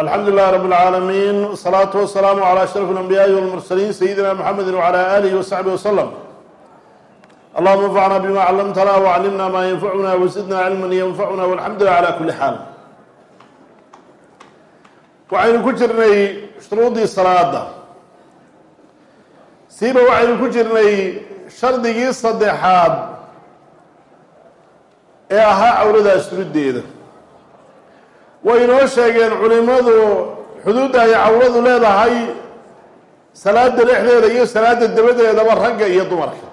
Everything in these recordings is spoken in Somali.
alxamdu lilah rab اlcaalamiin wsalaatu wasalaamu calى ashraf اlanbiyaai walmursaliin sayidina mxamedi wcalى alihi wasaxbi waslm allahuma anfacna bima callamtana wcallimna ma yanfacuna wasidna cilman yanfacuna walxamdu lilah cala kuli xaal waxaynu ku jirnay shuruudii salaada siiba waxaynu ku jirnay shardigii saddexaad ee ahaa cawrada asturuddeeda way inoo sheegeen culimmadu xuduudda ay cawradu leedahay salaada dhexdeeda iyo salaada dabadeedaba ragga iyo dumarka.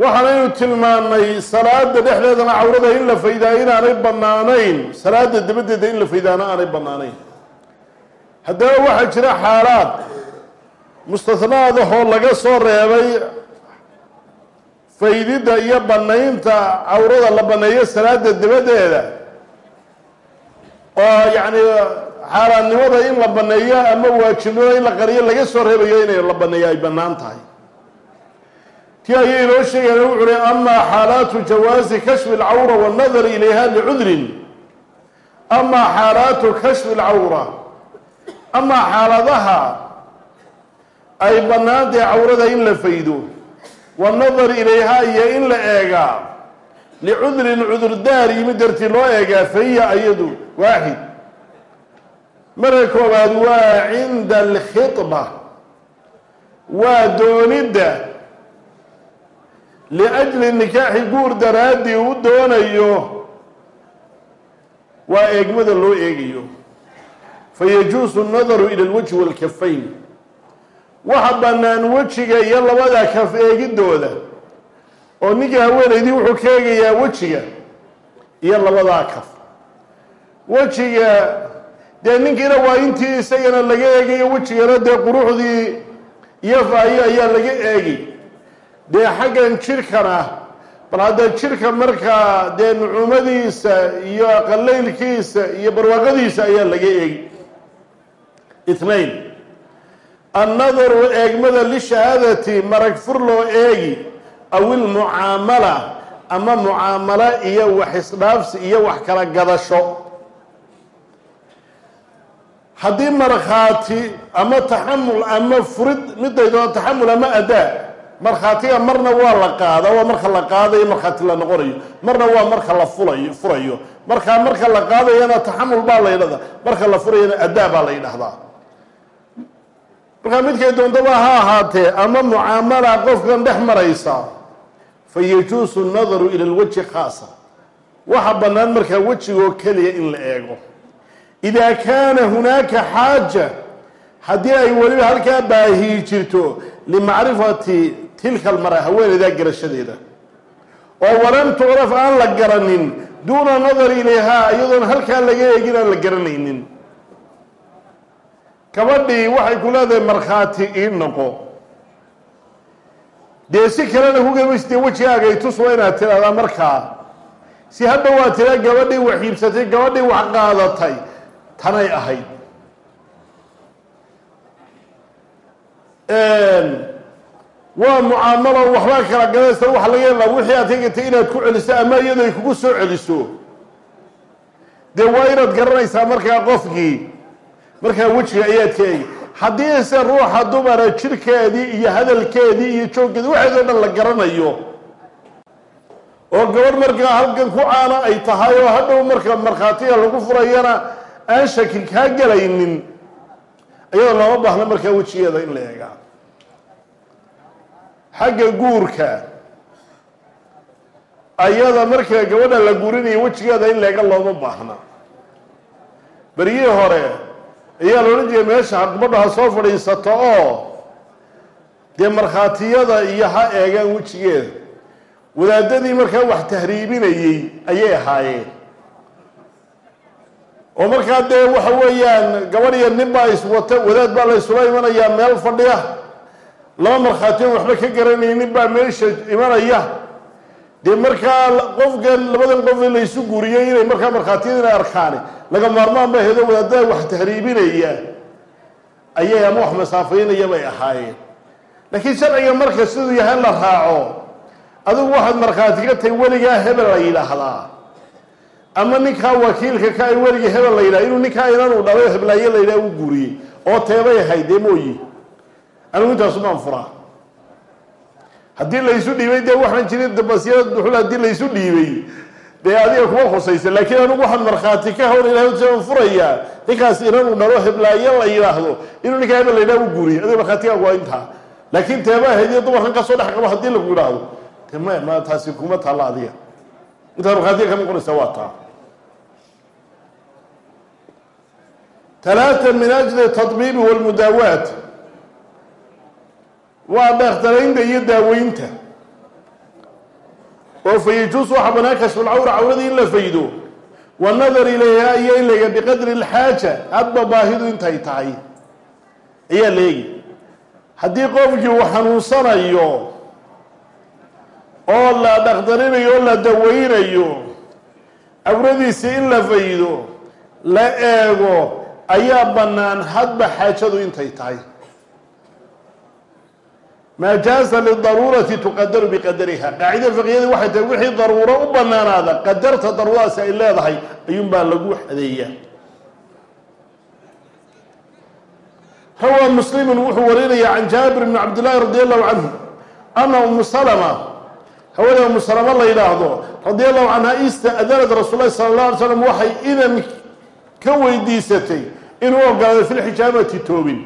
Waxaanaynu tilmaannay salaada dhexdeedana cawrada in la faydaa inaanay bannaanayn salaada dabadeeda in la faydaana aanay bannaanayn. Haddaba waxaa jira xaalaad mustahnaadahoo laga soo reebay faydidda iyo bannaynta cawrada la banneeyo salaada dabadeeda oo yacni xaaraannimada in la banneeyo ama waajibnimada in la qariyo laga soo reebayo inay la banneeyo ay bannaan tahay. Ti ayay inoo sheegeen wuxu uhi amaa xaalaatu jawaasi kashfi alcawra waannadar ilayha licudrin amaa xaalaatu kashfi alcawra amaa xaaladaha ay bannaantahay cawrada in la faydo wanadar ilayha iyo in la eegaa licudrin cudurdaar yimid dartii loo eegaa fahiya ayadu waaxid marka koowaad waa cinda alkhidba waa doonidda liajli nikaaxi guur daraaddii u doonayo waa eegmada loo eegayo. Fayajuusu nadaru ila alwajhi walkafayn waxa bannaan wejiga iyo labada kaf eegidooda. Oo ninka haweenaydii wuxuu ka eegayaa wejiga iyo labadaa kaf. Wejiga dee ninkiina waa intii isagana laga eegayo wejigana dee quruxdii iyo faayo ayaa laga eegi. Dee xaggan jirhkana bal hadda jirhka markaa dee nucuumadiisa iyo qalaylkiisa iyo barwaaqadiisa ayaa laga eegi. Itnain annadaru eegmada lishahaadati marag fur loo eegi aw ilmucaamala ama mucaamalo iyo wax isdhaafsi iyo wax kala gadasho. Haddii markhaati ama taxamul ama furid midaydo taxamul ama adaa markhaatiga marna waa la qaada waa marka la qaadayo markhaati la noqonayo marna waa marka la fulayo furayo. Markaa marka la qaadayana taxamul baa la ydhahdaa marka la furayana adaa baa la ydhahdaa markaa midkay doontaba ha ahaatee ama mucaamala qofkan dhex maraysa fa yajuusu nadaru ila lwajhi khaasa. Waxa bannaan markaa wejigoo keliya in la eego. Idaa kaana hunaaka xaaja haddii ay weliba halkaa baahii jirto limacrifati tilka almara haweeneydaa garashadeeda. Oo walam tucraf aan la garanin duuna nadari ilayhaa iyadoon halkaa laga eegin aan la garanaynin gabadhii waxay ku leedahay markhaati ii noqo. Dee si kalena ku gamaysa dee wejigaagay tus waa inaad tidhahdaa markaa si hadda waa tiraa gabadhii wax iibsatay gabadhii wax qaadatay tanay ahayd. Waa mucaamalo waxbaa kala gadaysa waxa laga yaabaa wixii aad kagatay inaad ku celiso ama iyado ay kugu soo celiso. Dee waa inaad garanaysaa markaa qofkii markaa wejiga ayaad ka eegi haddii se ruuxa dumara jirkeedii iyo hadalkeedii iyo jooggeedii waxeedoo dhan la garanayo. Oo gabadh markaa halkan ku caana ay tahay oo hadhow marka markhaatiga lagu furayana aan shaki kaa gelaynin iyadoo looma baahno markaa wejigeeda in la eegaa. Xagga guurka ayada marka gabadha la guurinayo wejigeeda in la eega looma baahna. Beryihii hore ayaa la odhan jiray meesha gabadha ha soo fadhiisato oo dee markhaatiyada iyo ha eegaan wejigeeda. Wadaadadii markaa wax tahriibinayey ayay ahaayeen. Oo markaa dee waxa weeyaan gabadh iyo nin baa iswata wadaad baa la isula imanayaa meel fadhiya. Laba markhaatiyon waxba ka garanaya nin baa meesha imanaya dee markaa qofkan labadan qof laysu guuriyey inay markaa markhaatiyada inay arkaani laga maarmaan ba hedo wadaadada wax tahriibinaya ayay ama wax masaafaynaya bay ahaayeen. Laakiin sharciga marka siduu yahay la raaco adigu waxaad markhaati ka tahay weligaa hebel la yidhaahdaa. Ama ninkaa wakiilka ka ay weligii hebel la yidhaha inuu ninkaa inanuu dhalay oo heblaaye la yidhaha u guuriyey oo teebay ahayd dee mooyi. Anigu intaasu baan furaa haddii laysu dhiibay dee waxaan jirin dabasya duxul haddii laysu dhiibay. Dee adiga kuma khusaysa laakiin anigu waxaan markhaati ka hor ilahay saan furayaa ninkaas inanuu dhalo heblaaye la yidhaahdo inuu ninkaa hebel la yidhaha u guuriyey adiga markhaatigaagu waa intaa laakiin teeba ahayd iyo dumarkan ka soo dhex qabo haddii lagu yidhaahdo de maya ma taasi kuma taalla adiga. Intaad markhaatiga ka noqonaysa waa taa. Talaata min ajli tadbiibi walmudaawaat waa dhakhtaraynta iyo daaweynta oo fayajuus waxaa banaan kashfulcawra cawradii in la faydo. Wanadar ilayha iyo in lega biqadri lxaaja hadba baahidu intay tahay. Ayaa leegi haddii qofkii uu xanuunsanayo oo la dhakhtarinayo oo la daweynayo cawradiisii in la faydo la eego ayaa bannaan hadba xaajadu intay tahay maa jaaza lidaruurati tuqadaru biqadariha qaacida fiqiyadii waxay tahay wixii daruuro u bannaanaada qadarta daruuradaasi ay leedahay ayuunbaa lagu xadeeyaa rawaa muslimun wuxuu warinaya can jaabir bni cabdillaahi radi allahu canhu ana umu salama hawada umu salama la yidhaahdo radi allahu canha ista'danat rasuul lahi sala allah alay slam waxay idan ka weydiisatay inuu ogolaaday fi lxijaamati toobin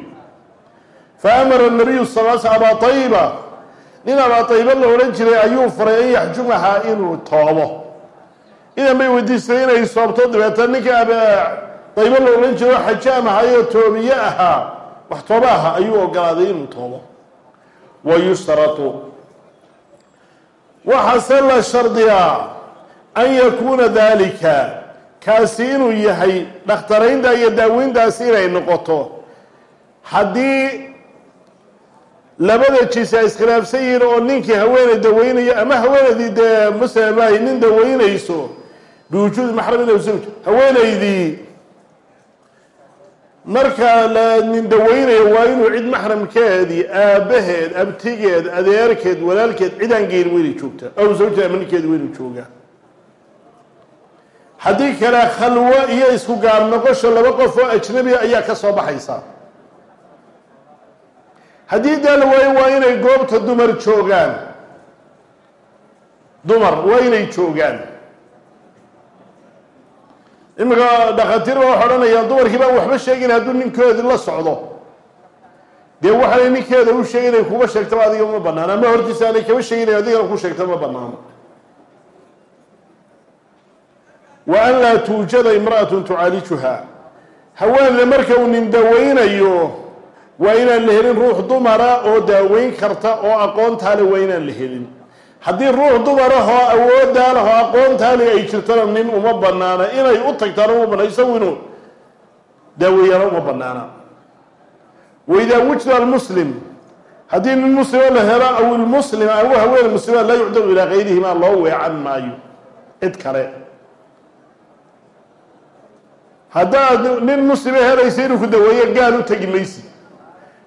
faamara nabiyu sal sl abaa tayiba nin abaa tayiba la odhan jiray ayuu faray an yaxjumahaa inuu toobo idan bay weydiistay inay soobto dabeetana ninkii tayiba la odhan jiray oo xajaam ahaayo toobiye ahaa wax tooba aha ayuu ogolaaday inuu toobo wa yushtaratu waxaase la shardiyaa an yakuuna dalika kaasi inuu yahay dhakhtaraynta iyo daaweyntaasi inay noqoto haddii labada jis ay iskhilaafsan yihiin oo ninkii haweeney daweynayo ama haweeneydii dee muslim ay nin daweynayso biwujuudi maxramin aw zawj haweeneydii marka la nin daweynayo waa inuu cid maxramkeedii aabbaheed abtigeed adeerkeed walaalkeed cidaan geyn weynay joogtaa. Aw zawjkeed ama ninkeedi weynuu joogaa. Haddii kale khalwo iyo isku gaar noqosho laba qof oo ajnabiga ayaa ka soo baxaysa haddii daa waayo waa inay goobta dumar joogaan. Dumar waa inay joogaan. Iminka dhakhaatiir baa waxa odhanayaan dumarkii baan waxba sheegin hadduu ninkoodi la socdo. Dee waxaanay ninkeeda u sheegin inay kuba sheegtaba adiga ma banaano ama hortiisa aanay kaba sheegin adigana ku sheegta ma banaano wa an laa tuujada imra'atun tucaalijuha haweenle marka uu nin daweynayo waa inaan la helin ruux dumara oo daaweyn karta oo aqoontaale waa inaan la helin. Haddii ruux dumarahoo awoodaalahoo aqoontaale ay jirtana nin uma banaana inay u tagtaana uma banaan isagu inuu daaweeyana uma banaana waidaa wujida almuslim haddii nin muslimo la helo aw ilmuslim ama haween muslima laa yucdaru ilaa kayrihimaa loo weecan maayo. Cid kale. Haddaad nin muslima helaysa inuu ku daweeyo gaal u tegi maysi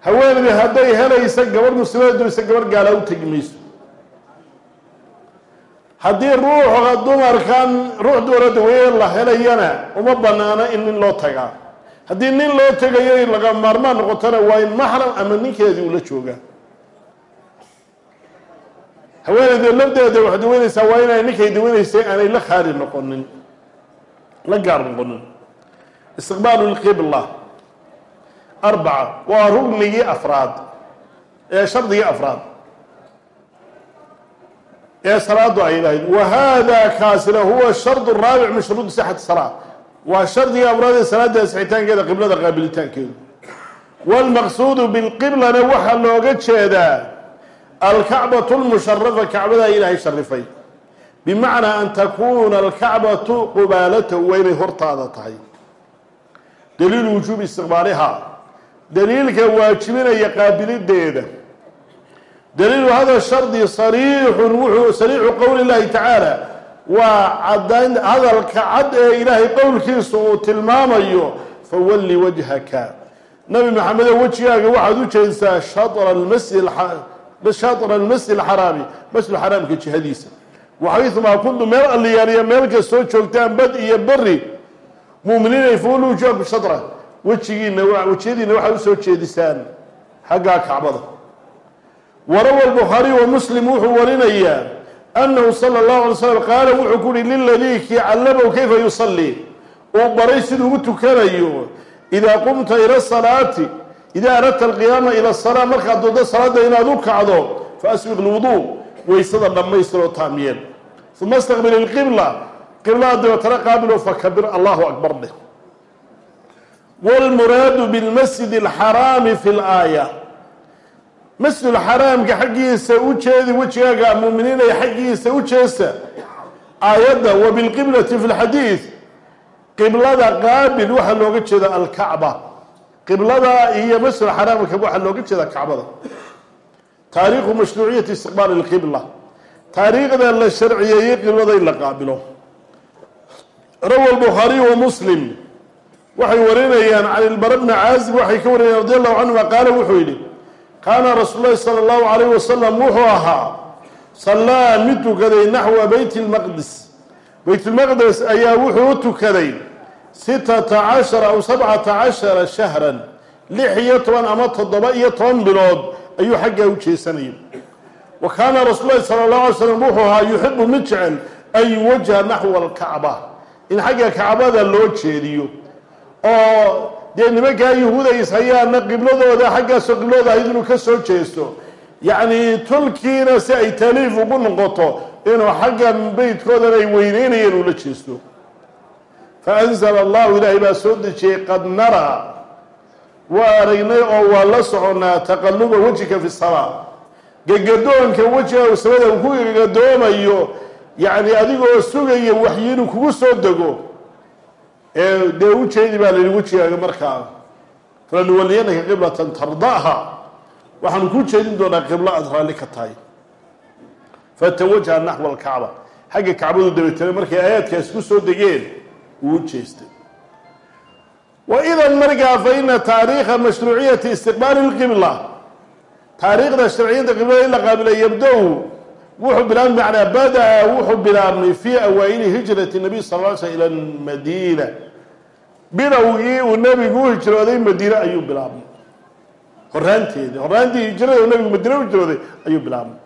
haweeneydii hadday helaysa gabadh muslimada doysa gabadh gaala u tegi mayso haddii ruuxa dumarkan ruux dumara daweeye la helayana uma banaana in nin loo tagaa haddii nin loo tegayo laga maarmaan noqotona waa in maxram ama ninkeedii ula joogaa haweeneyda lafdeeda wax daweynaysaa waa inay ninkay daweynaysay aanay la khaali noqonin la gaar noqonin. Istiqbaalu lqibla arbaca waa rugnigii afraad ee shardigii afraad ee salaadu ay lahayd wa hada kaasina huwa shardu raabic min shuruudi sixati salaa waa shardigii afraad ee salaada asixitaankeeda qiblada qaabilitaankeedu wاlmaqsuudu bilqiblana waxaa looga jeedaa alkacbaة اlmusharafa kacbadaa ilaahay sharifay bimacnaa an takuuna alkacbatu qubaalatahu waa inay hortaada tahay daliilu wujuubi istiqbaalihaa daliilka waajibinaya qaabilideeda daliilu hada shardi sariixun wuxuu sariixu qowli llahi tacaala waa cadayn hadalka cad ee ilaahay qowlkiisa uu tilmaamayo fawalli wajhaka. Nabi maxamedo wejigaaga waxaad u jeedsaa shatra almasjid alxaraami masjid xaraamka jihadiisa. Waxayumaa kuntu meel alliyaaniya meel kastoo joogtaan bad iyo beri mu'miniinay fuulu wujuhakum shatra wejigiina wejiyadiina waxaa u soo jeedisaan xaggaa kacbada warawa albukhaariy wa muslim wuxuu warinayaa annahu sala allahu alay slam qaala wuxuu ku uhi liladii kii callamahu kayfa yusallii uu baray siduu u tukanayo idaa qumta ila salaati idaa aradta alqiyaama ila asalaa markaad doonto salaadda inaad u kacdo fa asbiq lwuduu waysada dhammaystiroo taamiyeen. Uma istaqbil ilqibla qiblada dabeetana qaabilo fakabir allahu akbar dheh wاlmuraadu bilmasjid اlxaraami fi اlaaya masjid xaraamka xaggiisa u jeedi wejigaaga muminiinaya xaggiisa u jeesta aayadda wa bilqiblati fi lxadiid qiblada qaabil waxaa looga jeeda alkacba qiblada iyo masjid xaraamka waxaa looga jeeda kacbada taariikhu mashruuciyati istiqbaal اlqibla taariikhda la sharciyeeyey qiblada in la qaabilo rawa lbukhaariy wa muslim waxay warinayaan can bni caazib waxay ka warinayaan radi allahu canhuma qaala wuxuu yidhi kaana rasuul lahi sala allahu alayh wasalam wuxuu ahaa sallaa mid tukaday naxwa beyt lmaqdis beytulmaqdes ayaa wuxuu tukaday sitata cashara aw sabcata cashara shahran lix iyo toban ama toddoba iyo toban bilood ayuu xaggaa u jeesanayay. Wa kaana rasuul lahi sala allahu alay slam wuxuu ahaa yuxibu mid jecel an yuwajaha naxwa alkacba in xagga kacbada loo jeediyo oo dee nimankaa yahuudays hayaana qibladooda xaggaasoo qibladooda ahayd inuu ka soo jeesto. Yacni tulkiina si ay taliif ugu noqoto inuu xagga beytkoodan ay weyneynayeen ula jeesto. Fa anzala allahu ilaahay baa soo dejiyey qad naraa waa aragnay oo waa la soconaa taqaluba wejika fi salaa gegadoonka wejiga samada ku gegadoomayo yacni adigoo sugaya waxyi kugu soo dego ee dee ujeedi baa la yihi wejigaaga markaa. Falanuwaliyanaka qiblatan tarda'ha waxaanu ku jeedin doonaa qiblo aada raalli ka tahay. Fatawajaha naxwa alkacba. Xagga kacbadu dabeetana markay aayaadkaas ku soo degeen wuu u jeestay. Wa idan markaa fa ina taariikha mashruuciyati istiqbaali lqibla taariikhda sharciyadda qiblada la qaabila yabda-u wuxuu bilaabmay macnaa bada-a wuxuu bilaabmay fii awaa'ili hijrati nabiy sal ly slm ila madiina bilowgii uu nebigu u hijrooday madiine ayuu bilaabmay. Horaanteedi horaantii hijrada uu nebigu madiine u hijrooday ayuu bilaabmay.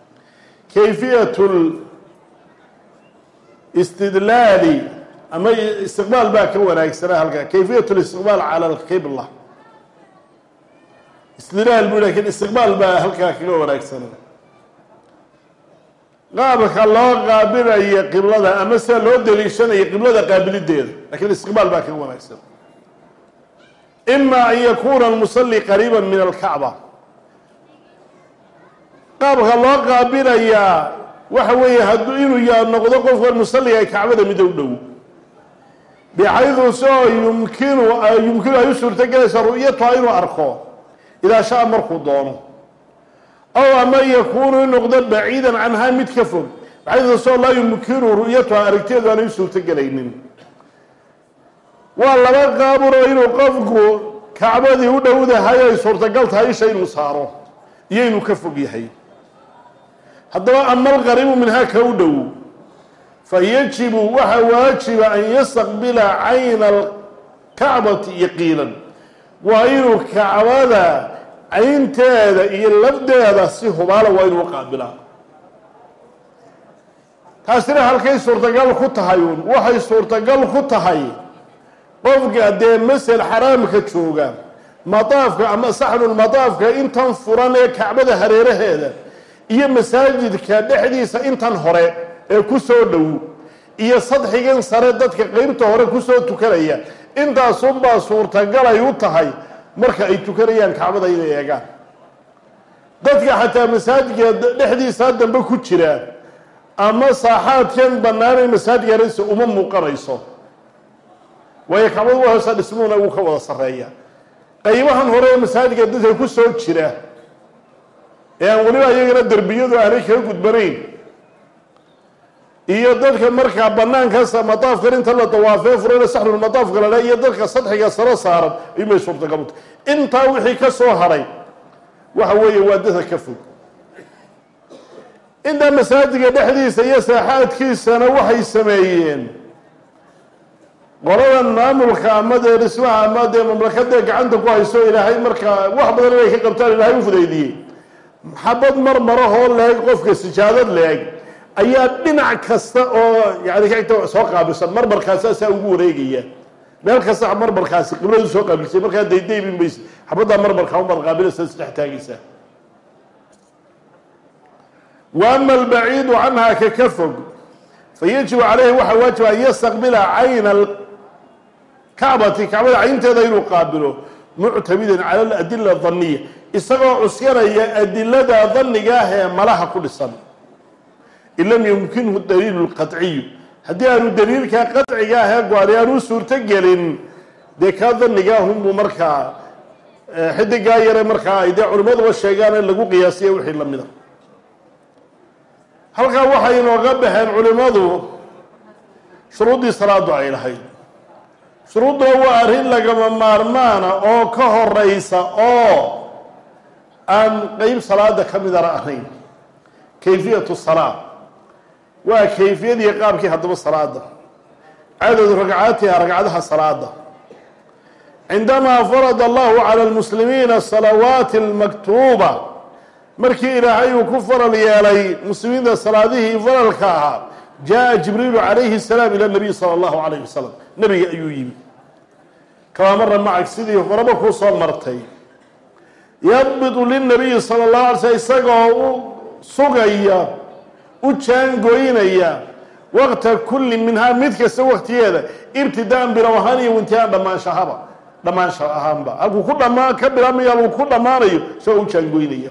Kayfiyat istidlaali ama istiqbaal baa ka wanaagsanaa halkaa. Kayfiyat listiqbaal cala alqibla. Istidlaal bu laakiin istiqbaal baa halkaa kaga wanaagsana. Qaabka loo qaabilaya qiblada ama sida loo daliishanaya qiblada qaabilideeda laakiin istiqbaal baa kaga wanaagsan ima an yakuna almusalli qariiba min alkacba qaabka loo qaabilayaa waxa weeye hadduu inuu ya noqdo qofkan musalliga kacbada mid u dhow bixaydu soo yumkinu yumkinu ay u suurtogelaysa ru'yatuha inuu arko idaa shaa markuu doono aw ama yakuunu in noqdo baciidan canhaa mid ka fog baxaydu soo laa yumkinu ru'yatuha aragtiyeedu aanay u suurtogelaynin waa laba qaabunoo inuu qofku kacbadii u dhowdahay ay suurtagal tahay isha inuu saaro iyo inuu ka fog yahay. Haddaba ama alqariibu minhaa ka u dhow fa yajibu waxaa waajiba an yastaqbila cayna alkacbati yaqiinan. Waa inuu kacbada caynteeda iyo lafdeeda si hubaala waa inuu qaabilaa taasina halkay suurtagal ku tahay uun waxay suurtagal ku tahay qofka dee masel xaraamka jooga madaafka ama saxnulmadaafka intan furan ee kacbada hareeraheeda iyo masaajidka dhexdiisa intan hore ee ku soo dhow iyo sadxigan sare dadka qeybta hore ku soo tukanaya intaasunbaa suurtagalay u tahay marka ay tukanayaan kacbada inay eegaan. Dadka xataa masaajidka dhexdiisa dambe ku jira ama saaxaadkan banaanay masaajidka hareysa uma muuqanayso waayo kacbadu waa hoosa dhismuuna wuu ka wada sarreeya. Qaybahan hore ee masaajidka dadka ku soo jira ee aan weliba iyagana derbiyadu aanay kaga gudbanayn iyo dadka markaa banaankaasa madaafkan inta la dawaafee furana saxnulmadaafka lale iyo dadka sadxiga saro saaran imay suurtagal u tahay. Intaa wixii ka soo haray waxa weeye waa dadka ka fog. Intaa masaajidka dhexdiisa iyo saaxaadkiisana waxay sameeyeen qoladan maamulka ama dee dhismaha ama dee mamlakadee gacanta ku hayso ilaahay markaa wax badan inay ka qabtaan ilaahay u fudaydiyey. Xabad marmarahoo leeg qofka sijaadad leeg ayaa dhinac kasta oo yani kagta soo qaabilsan marmarkaasa saa ugu wareegaya. Meel kasta marmarkaasi qibladu soo qaabilsay markaa daydaybin bays xabaddaa marmarkaa u marqaabilaysa isdhex taagaysa wa ama albaciidu canhaa ka ka fog fayajibu caleyhi waxaa waajiba an yastaqbila cayna kacbati kacbada caynteeda inuu qaabilo muctamidan cala aladila adaniya isagoo cusyanaya adilada daniga ah ee malaha ku dhisan. In lam yumkinhu daliilu lqaciyu haddii aanu daliilkaa qaciga ah ee go-ani aanu suurto gelin dee kaa danigaahunbuu markaa xidigaa yare markaa ay dee culimmaduba sheegaan in lagu qiyaasiya wixii la mida. Halkaa waxay inooga baxeen culimmadu shuruuddii salaadu ay lahayd shuruudduna waa arrin lagama maarmaana oo ka horeysa oo aan qeyb salaada ka midana ahayn. Kayfiyatu salaa waa kayfiyadii qaabkii haddaba salaada cadadu ragcaatiha ragcadaha salaada cindamaa farada allahu cala lmuslimiina salawaati almaktuuba. Markii ilaahay uu ku faral yeelay muslimiinta salaadihii faralka ahaa jaa jibriilu calayhi salaam ila nabiy sala allahu calayh wasalam nebiga ayuu yimi kamaa mara macag sidii horaba kuu soo martay. Yadbitu lilnabiyi sala allahu alay slm isagoo u sugaya u jaangoynaya waqta kulli minhaa mid kasta waqtigeeda ibtidaan bilow ahaan iyo intihaan dhammaanshahaba dhammaansha ahaanba. Halkuu ku dhamaa ka bilaabmayo halkuu ku dhammaanayo isagoo u jaangoynaya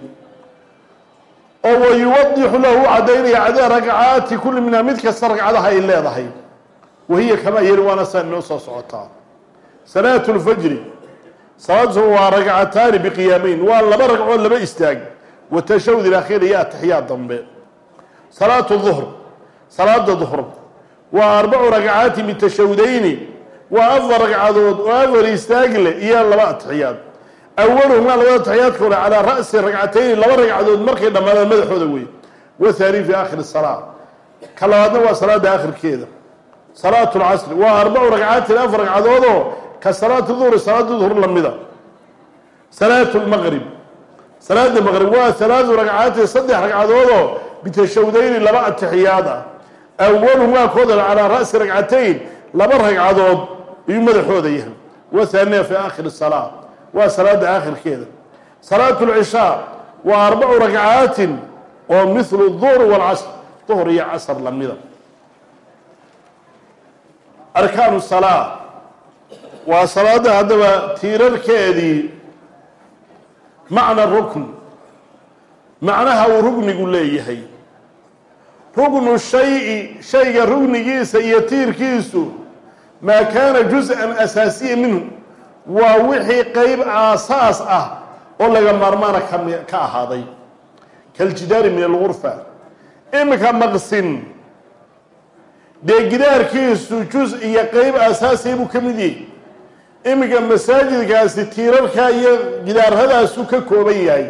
oo wa yuwadixu lahu u cadaynaya cadee ragcaati kulli minhaa mid kasta ragcadaha ay leedahay. Wahiya kamaa yeli waana saa inoo soo socotaa salaatu lfajri salaadsu waa ragcataani biqiyaameyn waa laba ragcood laba istaag wa tashahud iyo atixiyaad dambe. Salaatu duhr salaada duhr waa arbacu ragcaati bitashahudayni waa afar ragcadood oo afar istaag leh iyo laba atixiyaad awaluhumaa labada atixiyaadka hore calaa ra'si ragcatayni. Laba ragcadood markay dhammaadaan madaxooda wey wathani fi aakhiri salaa ka labaadna waa salaada akhirkeeda salaatu lcasri waa arbacu ragcaatin afar ragcadoodoo ka salaatu duhri salaada duhr lamida. Salaatu lmaqrib salaada maqrib waa halaadu ragcaatin saddex ragcadoodoo bitashawdayni laba atixiyaad ah. Awaluhumaa kooda calaa ra'si ragcatayn laba ragcadood ayuu madaxooda yahay. Wathaniya fi aakhiri salaa waa salaada aakhirkeeda. Salaatu lcishaa waa arbacu ragcaatin oo mithlu duhr walcasr duhr iyo casr lamida. Arkaanu salaa waa salaada haddaba tiirarkeedii macna rukn. Macnaha uu rugnigu leeyahay. Rugnu shayi shayga rugnigiisa iyo tiirkiisu maa kaana juz-an asaasiya minhu. Waa wixii qeyb aasaas ah oo laga maarmaana kami ka ahaaday. Kaljidaari min algurfa iminka maqsin. Dee gidaarkiisu juz iyo qeyb asaasiya buu ka mid yahay iminka masaajidkaasi tiirarka iyo gidaarhadaasuu ka kooban yahay.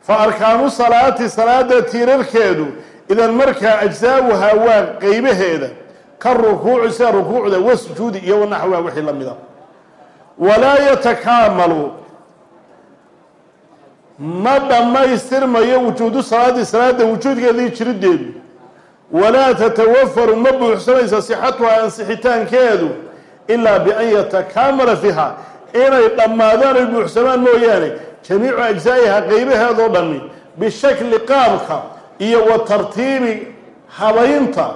Fa arkaanu salaati salaada tiirarkeedu idan markaa ajsaauhaa waa qeybaheeda ka rukuuci sida rukuucda wasujuudi iyo wanaxwaha wixii la mida. Walaa yatakaamalu. Ma dhammaystirmayo wujuudu salaadi salaada wujuudkeedii jirideedu walaa tatawafaru ma buuxsamaysa sixatuhaa ansixitaankeedu ilaa bian yatakaamala fiiha. Inay dhammaadaan ay buuxsamaan mooyaane jamiicu ajzaa'iha qeybaheedoo dhami bishakli qaabka iyo wa tartiibi habaynta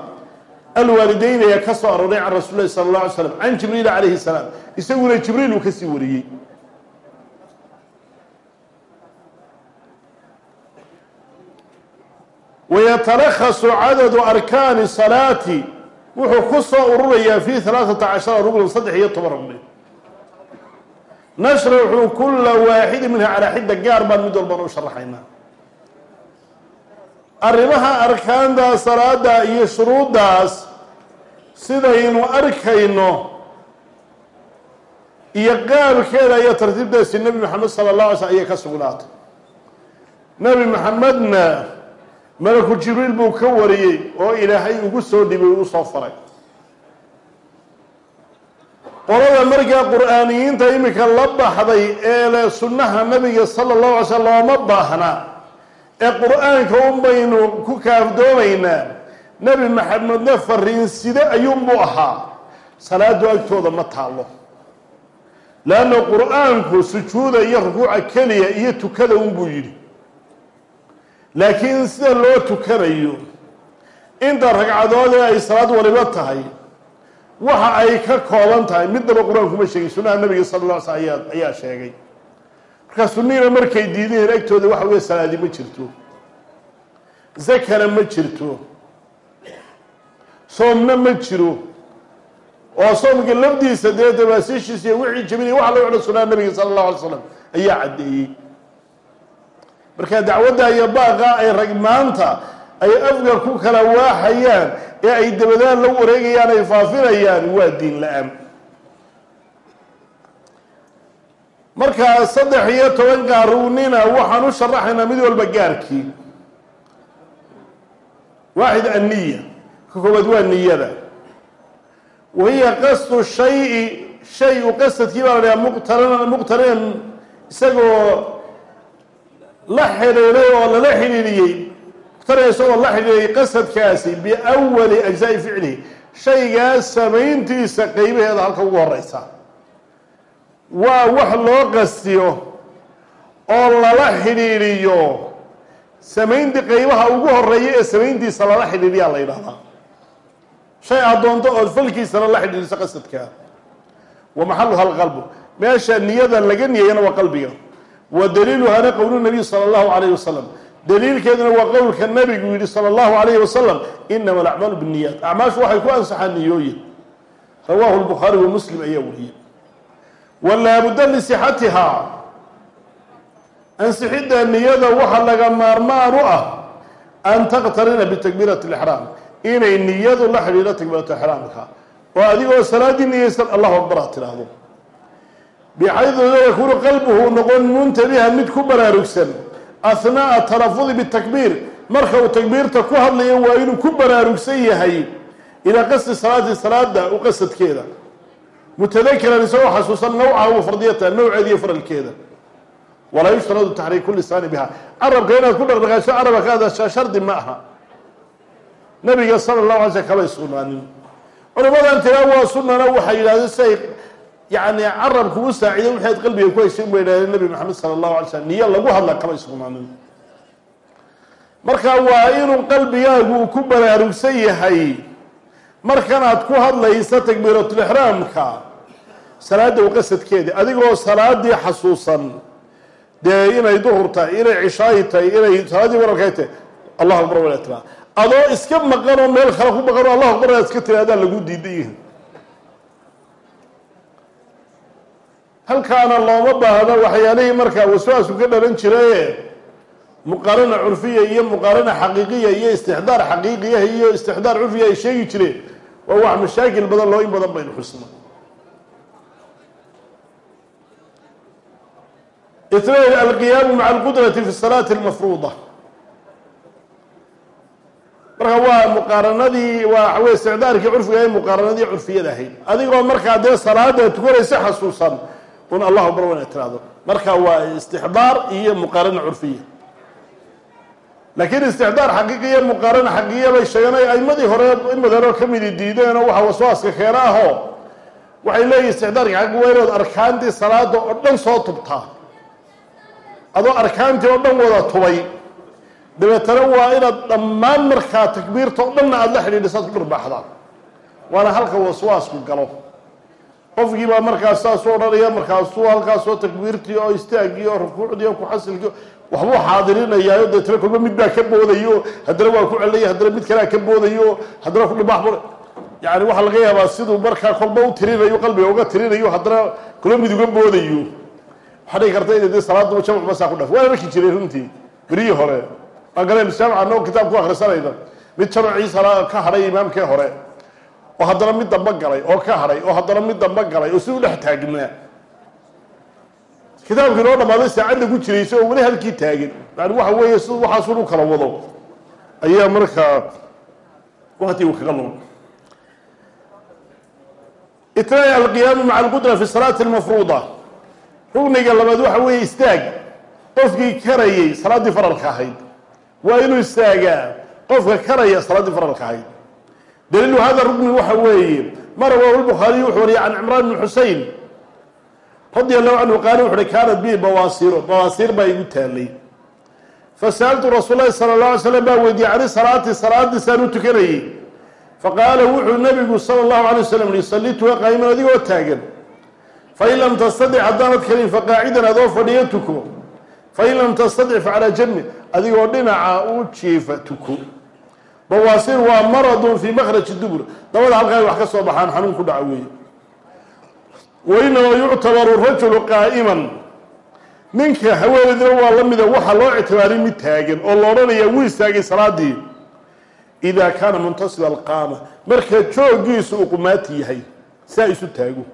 alwaalideyn ayaa ka soo arooray can rasuul lahi sala allah alay slam can jibriil calayhi salaam. Isaguna jibriil uu ka sii wariyey wayatalakhasu cadadu arkaani salaati wuxuu ku soo ururayaa fi halaaثata cashara rugnan saddex iyo toban rugni nashraxu kula waaxidi minha calaa xidda gaar baan mid walbana u sharaxaynaa arrimaha arkaanta salaada iyo shuruuddaas sidaynu arkayno iyo qaabkeeda iyo tartiibteesi nebi maxamed sala اllah alay slm ayay ka sugnaatay nebi maxamedna malaku jibriil buu ka wariyey oo ilaahay ugu soo dhibay u faray. Qolada markaa qur'aaniyiinta iminka la baxday ee le sunnaha nabiga sala allahu alay slam looma baahna ee qur'aanka un baynu ku kaafdoomaynaa nebi maxamedna fariinside ayuunbuu ahaa. Salaadu agtooda ma taalo leanna qur'aanku sujuuda iyo rukuuca keliya iyo tukada unbuu yidhi laakiin sida loo tukanayo inta ragcadood ee ay salaad waliba tahay waxa ay ka kooban tahay. Midnaba qur'aanku ma sheegin sunnaha nabiga sala alla slam ayaa ayaa sheegay. Markaa sunnihiina markay diideen agtooda waxa weeye salaadi ma jirto. Zakana ma jirto. Soomna ma jiro. Oo soomka lafdiisa dee dabaasiishiisa iyo wixii jabinaya waxa loo odhan sunnaha nabiga sala allahu alay slam ayaa caddeeyey marka dacwadda iyo baaqa ay rag maanta ay afga ku kala waaxayaan ee ay dabadaan la wareegayaan ay faafinayaan waa diin la'aan. Markaa saddex iyo toban qaaruunina waxaan u sharaxaynaa mid walba gaarkii. Waaxid anniya ka koobaad waa niyada wahiya qasdu shayi shay u qasadkii baa la dhahaa muqtaran muqtarinan isagoo la xidhiiday oo lala xidhiidhiyey. Muqtaran isagoo la xidhiidhiyay qasadkaasi biawali ajzaai ficlihi shaygaas samayntiisa qeybaheeda halka ugu horeysa waa wax loo qastiyo oo lala xidhiidhiyo. Samayntii qeybaha ugu horreeya ee samayntiisa lala xidhiidhiyaa la yidhahdaa shay addoonto ood falkiisana la xidhiidhiso qasadkaa wa maxaluha alqalbu meesha niyada laga niyayana waa qalbiga wa daliiluhana qowlu nabiy sala allahu alayhi wasalam daliilkeeduna waa qowlka nabigu yihi sala allahu alayhi wasalam inama alacmaalu binniyaat. Acmaashu waxay ku ansaxaan niyooyin. Rawaahu lbukhaari wa muslim ayaa wariyey. Walaabudda lisixatihaa ansixidda niyada waxa laga maarmaan u ah an taqtarina bitakbiirati alixraam inay niyadu la xidhiidho takbiiratu ixraamka oo adigoo salaaddii niyeysan allahu akbar tidhaahdo bixaydu yakuunu qalbuhu noqon muntabihan mid ku baraarugsan ahnaaa talafudi bitakbiir marka uu takbiirta ku hadlayo waa inuu ku baraarugsan yahay ilaa qasdi salaati salaada u qasadkeeda mutadakiran isagoo xasuusan nawcaha wa fardiyata nawceeda iyo faralkeeda walaa yushtaradu taxriiku lisaani biha carabka inaad ku dhaqdhaqaasho caraba ka hadashaa shardi ma aha nabiga sala allahu alay sl kamay sugnaanin culimadan tiraa waa sunana waxay yidhahdeen siay yani carabku u saaciiday wixi aad qalbiga ku heshay ba yidhahdeen nabi maxamed sala allahu alay slam niyo lagu hadla kamay sugnaanin marka waa inuu qalbigaagu ku baraarugsan yahay. Markanaad ku hadlaysa takbiiratulixraamka salaada u qasadkeeda adigoo salaadii xasuusan dee inay duhur tahay inay cishaayi tahay inay salaaddii wararkay tahay allahu akbar wala tiraa adoo iska maqan oo meel kale ku maqan oo allahu akbar iska tiraadaa lagu diidan yahay halkaana looma baahno waxyaalihii markaa waswaasku ka dhalan jiraye. Muqaarana curfiya iyo muqaarana xaqiiqiya iyo istixdaar xaqiiqiya iyo istixdaar curfiya ay sheegi jireen. Waa wax mashaakil badan loo in badan baynu xusno. Itnayn alqiyaamu maca alqudrati fi salaati almafruuda. Marka waa muqaaranadii waa waxawey isticdaarkii curfiga ee muqaaranadii curfiyada ahayd. Adigoo markaa dee salaada tukanaysa xasuusan un allahu akbar wana tiraahdo marka waa istixdaar iyo muqaarana curfiya laakiin istixdaar xaqiiqiya muqaarana xaqiiqiya bay sheegeen aimadii hore imad hore ka midi diideenoo waxa waswaaska keena ahoo waxay leeyihiin istixdaarka xaqi waa inaad arkaantii salaada oo dhan soo tubtaa adoo arkaantii oo dhan wada tubay. Dabeetana waa inaad dhammaan markaa takbiirta oo dhanna aada la xidhiidhisaad ku dharbaaxdaan waana halka waswaasku galo qofkii baa markaas saasuu odhanaya markaasuu halkaasoo takbiirtii oo istaagii oo rukuucdii oo kuxasilkii waxbuu xaadirinayaayo deetana kolba mid ka boodayo haddana waa ku celinaya haddana mid kalea ka boodayo haddana kudhibaax yani waxaa laga yaabaa siduu markaa kolba u tirinayo qalbiga uga tirinayo haddana kolba mid uga boodayo. Waxaa dhigi karta inay dee salaaduba jamc basaa ku dhaf. Waana marki jiray runtii berihii hore. Waan galeen jaamca noo kitaab mid jamacii salaa ka hadhay imaamkee hore oo haddana mid damba galay oo ka hadhay oo haddana mid damba galay oo si u dhex taagnaa. Kitaabkii noo dhammaaday saacadda ku jiraysa oo weli halkii taagan yani waxa weeye si waxaasun u kala wado. Ayaa markaa waktigu kaga lugan itnaan alqiyaamu maca alqudra fi salaati almafruuda. Rugniga labaad waxa weeye istaag. Qofkii karayay salaaddii faralka ahayd. Waa inuu istaagaa. Qofka karaya salaaddii faralka ahayd daliilu hada rugni waxa weeye ma rawaahu lbukhaariyu wuxuu wariyay can cimraan bni xusein radia allahu canhu qaala wuxu uhi kaanat bii bawaasiiro bawaasiir baa igu taalay fasa'altu rasuul lahi sala اllah alay slam baa weydiiyey cani salaati salaadiisaan u tukanayey. Faqaala wuxuu nabigu sala allahu alay wasalam yusalli tuka qaa'iman adigoo taagan. Fain lam tastadic haddaanad karin faqaacidan adoo fadhiyo tuko. Fain lam tastadic facalaa janbi adigoo dhinaca u jiifa tuko bawaasiir waa maradun fii makhraji dubur. Dabada halkaa wax ka soo baxaan xanuun ku dhaca weeye. Wainamaa yuctabaru rajulu qaa'iman. Ninka haweeneydina waa la mida waxaa loo ictibaarin mid taagan oo la odhanaya wuu istaagay salaadii. Idaa kaana muntasiba alqaama. Marka jooggiisu uu qumaati yahay saa isu taago.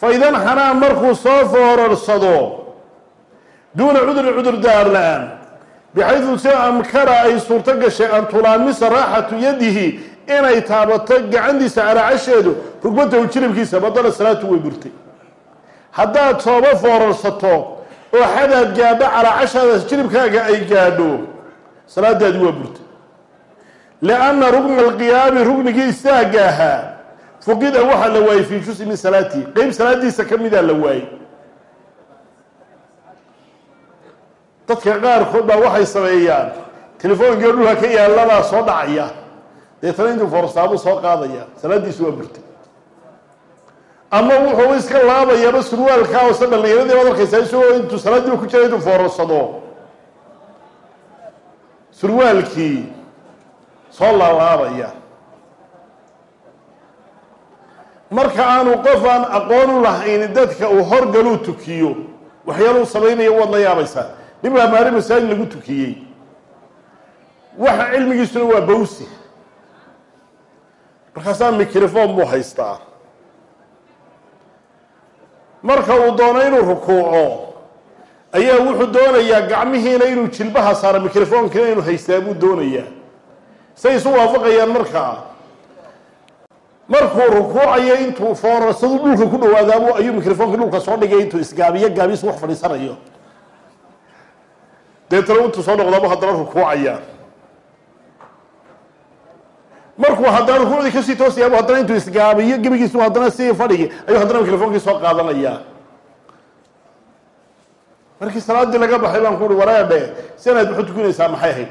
Fa idan xanaa markuu soo foorarsado duuna cudurin cudur daar la'aan bixaydu si amkara ay suurto gashay an tulaamisa raaxatu yadihi inay taabato gacantiisa calaacasheedu rugbatahu jiribkiisa badala salaatu way burtay haddaad sooba foorarsato oo xadaad gaadho calaacashaadaas jiribkaaga ay gaadho salaadaadi waa burtay lianna rugna alqiyaami rugnigii istaaga ahaa fuqida waxaa la waayey fii jusi min salaatihi qeyb salaadiisa ka midaa la waayey dadka qaarkood baa waxay sameeyaan. Telefoonkiio dhulka ka yaalladaa soo dhacaya. Deetana intuu foorsaabuu soo qaadaya. Salaadiisu waa burtay ama wuxuu iska laabayaaba surwaalkaa hoose dhallinyaradii baad arkaysaa isagoo intuu salaadiiba ku jira intuu foorarsado surwaalkii soo laalaabaya marka aanu qof aan aqoon u lahayn dadka uu horgaluu tukiyo waxyaaluu samaynaya waad la yaabaysaa nin baa maalin masaajid lagu tukiyey. Waxa cilmigiisuna waa bawsi. Markaasaa microphone buu haystaa. Marka uu doono inuu rukuuco ayaa wuxuu doonayaa gacmihiina inuu jilbaha saaro microfonkina inuu haystaa buu doonayaa. Say isu waafaqayaan markaa markuu rukuucayo intuu foorarsadu dhulka ku dhawaadaabo ayuu microfonki dhulka soo dhigay intuu isgaabiyo gaabiis wax fadhiisanayo deetana intuu soo noqdaaba haddana rukuucaya markuu haddana rukuucdii ka sii toosayaabo haddana intuu isgaabiyo gebigiisu haddana si fadhigi ayuu haddana microfonkii soo qaadanayaa. Markii salaadii laga baxay baan ku uhi wareedhe si anaad waxu tukanaysaa maxay ahayd?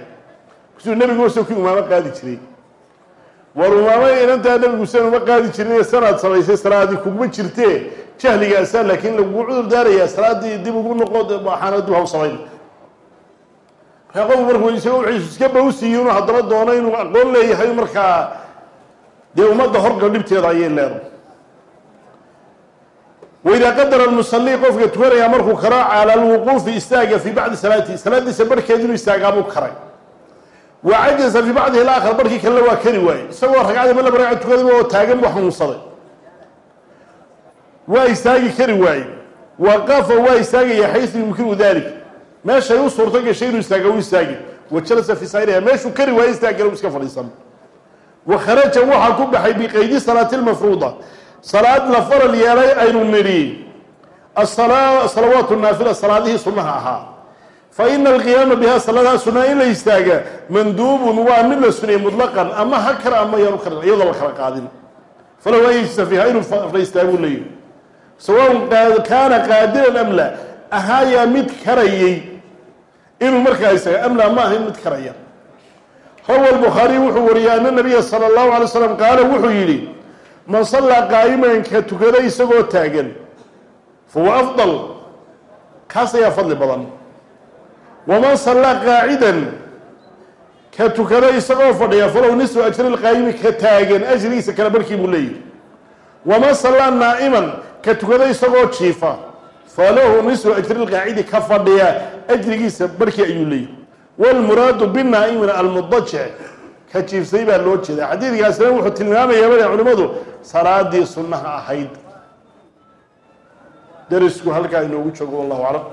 Kusuu nebigu wasoo kii umaamo qaadi jiray. War inantaa nebigu san uma qaadi jirin sanaad samaysay salaadii kuguma jirtee jahligaasaa laakiin lagugu cudur daarayaa salaadii dib ugu noqo waxaana dib haw qofku markuu isagoo wixiisu iska bawsiyi inuu haddana doono inuu aqoon leeyahay markaa dee ummadda horgal dhibteeda ayay leedahay. Waidaa qadara almusalii qofka tukanaya markuu karo cala alwuquufi istaaga fii bacdi salaatihi salaadiisa barhkeed karay. Wa cajaza fii bacdihi alaakhar barhkii waa kari waaye isagoo ragcadii ma laba waa istaagi kari waaye waqafa waa istaagaya xaysu yumkinu dalik meeshay u suurto gashay inuu istaaga u istaagi wa jalasa fii saa'iriha meeshuu kari waaye istaagana iska fadhiisan. Wa kharaja waxaa ku baxay biqaydi salaati lmafruuda salaad la faral yeelay aynu nidhi salawaatu naafila salaadihii sunnaha ahaa. Fa ina alqiyaama biha salaadaha sunnaha in la istaaga manduubun waa mid la sunayay mutlaqan ama ha kara ama yaanu karin iyadoo la kala qaadin. Falow an yajsa fiiha inuu la istaaguu leeyahy sawaun kaana qaadiran am la ahaayaa mid karayay inuu markaa istaaga am la ma ahayn mid karaya rawa lbukhaariy wuxuu wariyey ana nabiya sala allahu alay slam qaala wuxuu yidhi man sallaa qaa'imanka tukada isagoo taagan fahuwa afdal. Kaas ayaa fadli badan. Waman sallaa qaacidan ka tukada isagoo fadhiya falow nisfu ajri lqaayimi ka taagan ajrigiisa kale barkii buu leeyahy waman sallaa naa'iman ka tukada isagoo jiifa falahu nisfu ajri lqaacidi ka fadhiya ajrigiisa barkii ayuu leeyahy wlmuraadu binaa'imin almudajic ka jiifsay baa loo jeeda xadiidkaasina wuxuu tilmaamayaa culimmadu salaadii sunnaha ahayd darisku halkaa inoogu joogo wallahu aclam